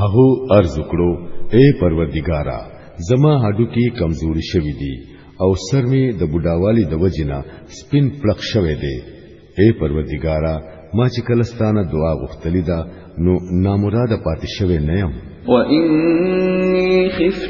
هغه ارز وکړو اے پروردګارا زما هډو کې کمزوري شوي دي او سر می د بډاوالي د وجنه سپین پړق شوي دي اے پروردګارا ما چې کلستانه دعا غوښتلی دا نو نامراده پاتې شوي نه يم واني خفت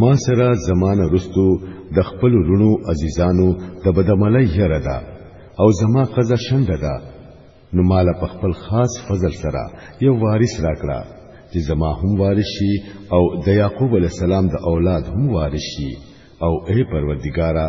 ما سره زمانه رستو د خپل رونو عزیزانو د بدعملی یره ده او زما قضا شنده ده نو مال په خپل خاص فضل سره یو وارث راکړه چې زما هم وارث شي او د یعقوب علی السلام د اولاد هم وارث شي او اے پروردګارا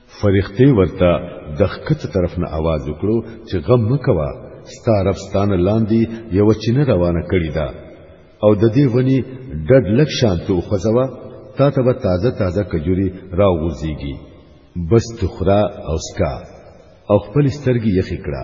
فرښتې ورته د ښکته طرف نه आवाज وکړو چې غم مکوا ستا رب ستانه لاندې یو چینه روانه کړی دا او د دې ونی ډډ لک شان ته خوځوا تا ته به تازه تازه کجوري راوغورځيږي بس تخرا او سکا او خپل سترګې یخې کړه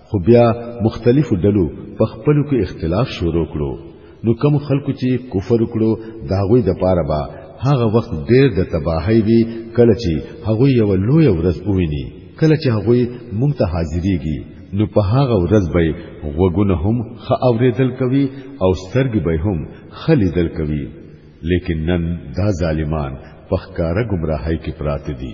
خو بیا مختلفو ډلو په خپلو کې اختلاف شروع کړو نو کوم خلکو چې کفر وکړو دا غوي د پاره با هغه وخت ډېر د تباہي وی کله چې هغه یو لوی ورځ وویني کله چې هغه مونږ ته حاضرېږي نو په هغه ورځ به غوګونه هم خ اوریدل کوي او سترګې به هم خلیدل کوي لیکن نن دا ظالمان په ښکارا گمراهۍ کې پراته دي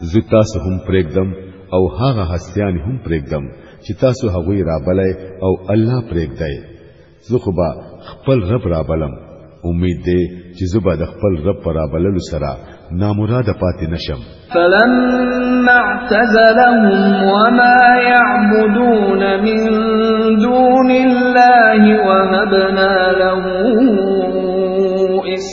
زه تاسو هم پرېږدم او هغه هستیان هم پرېږدم چې تاسو هغه رابلای او الله پرېږدای زه خو به خپل رب رابلم امید دی چې زه به د خپل رب پر رابللو سره نامراد پاتې نشم فلما اعتزلهم وما يعبدون من دون الله وهبنا له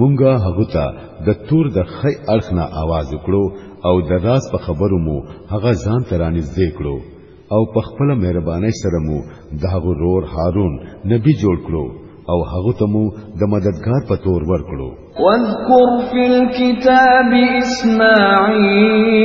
مونږه هغه ته د تور د خی اړخ نه आवाज وکړو او د راز په خبرو مو هغه ځان ترانی زده کړو او په خپل مهرباني سره مو د هغه رور هارون نبی جوړ کړو او هغه ته مو د مددگار په تور ورکړو واذكر في الكتاب اسماعيل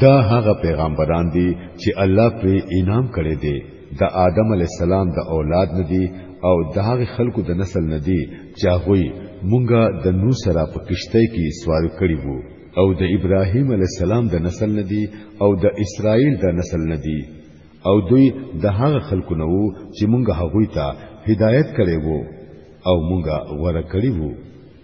دا هغه پیغمبران دي چې الله پرې انعام کړی دی د آدم علی السلام د اولاد نه دي او د هغه خلکو د نسل نه دي چې هغه مونږه د نو سره په کشته کې سوار کړی وو او د ابراهیم علی السلام د نسل نه دي او د اسرائیل د نسل نه دي او دوی د هغه خلکو نه وو چې مونږه هغه ته هدایت کړی وو او مونږه غوړه کړی وو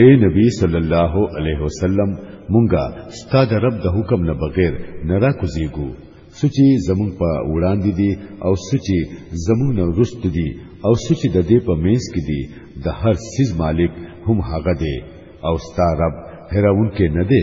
اے نبی صلی الله علیه وسلم مونږه ستاد رب د حکم نه بغیر نه را کوزیګو سچي زمون په وړاندې دي او سچي زمون نه رست دي او سچي د دې په مینس کې دي د هر سیز مالک هم هغه دی او ستا رب هرون کې نه دی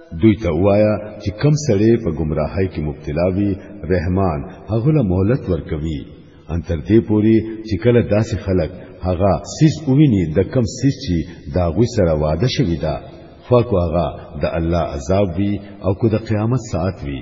دوی ته وایا چې کم سړی په گمراهۍ کې مبتلا وي رحمان هغه له مهلت ورکوي ان تر دې پوري چې کله داسې خلک هغه سیس وویني د کم سیس چې دا غوي سره واده شوی دا خو هغه د الله عذاب وي او کو د قیامت ساعت وي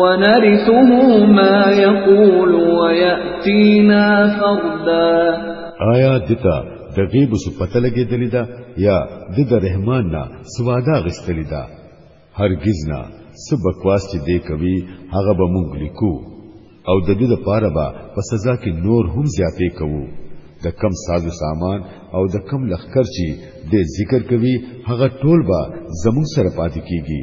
ونرثه ما يقول ويأتينا فردا آیا دتا د غیب سو پته لګېدلې ده یا د د رحمان نه سوادا غستلې ده هرگز نه سب بکواس چې دې کوي هغه به مونږ لیکو او د دې لپاره به په سزا کې نور هم زیاتې کوو د کم سازو سامان او د کم لخر چې د ذکر کوي هغه ټول به زموږ سره پاتې کیږي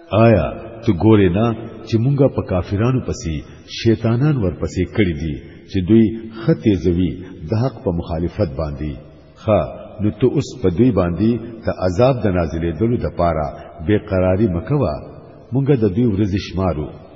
آیا ته ګورې نه چې مونږه په کافرانو پسې شیطانان ورپسې کړی دي چې دوی خطې زوی د حق په مخالفت باندې خا نو ته اوس په دوی باندې د عذاب د نازلې دلو د پاره بے قراری مکوا مونږه د دوی ورځې شمارو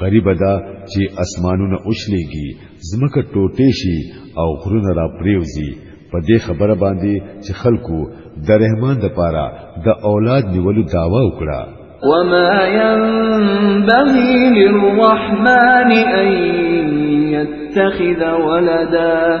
قریب ده چې اسمانونه اوشلېږي زمکه ټوټې شي او غرونه را پریوزي په دې خبره باندې چې خلکو د رحمان د پاره د اولاد نیولو داوا وکړه وما ينبغي للرحمن أن يتخذ ولدا